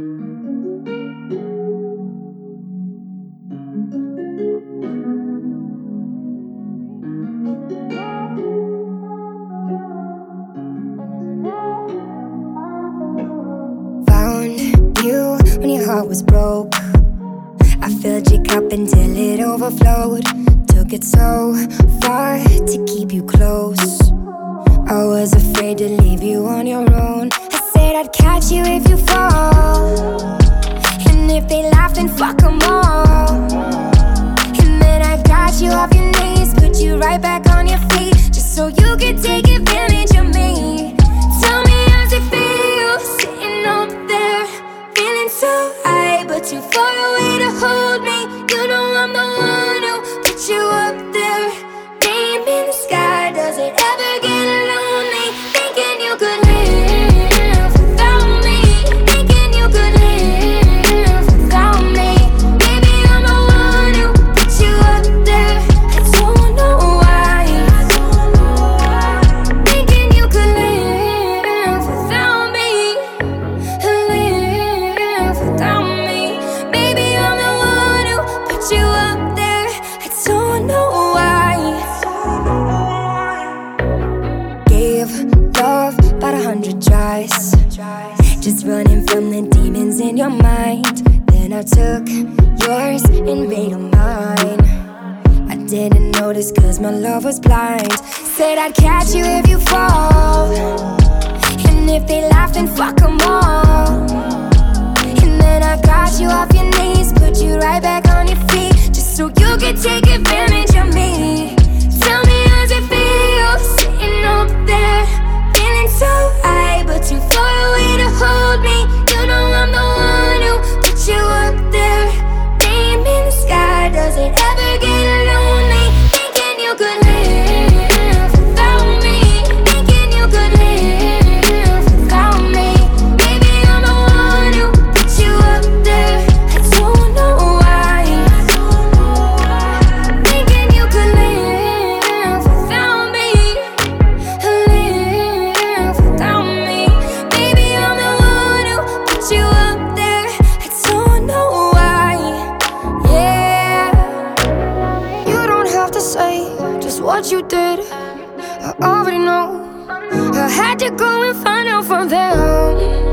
Found you when your heart was broke. I filled your cup until it overflowed. Took it so far to keep you close. I was afraid to leave you on your own said I'd catch you if you fall. And if they laugh, then fuck them all. And then I got you off your knees Put you right back Just running from the demons in your mind. Then I took yours and made them mine. I didn't notice cause my love was blind. Said I'd catch you if you fall. And if they laugh, then fuck them all. you did. I already know. I had to go and find out from them.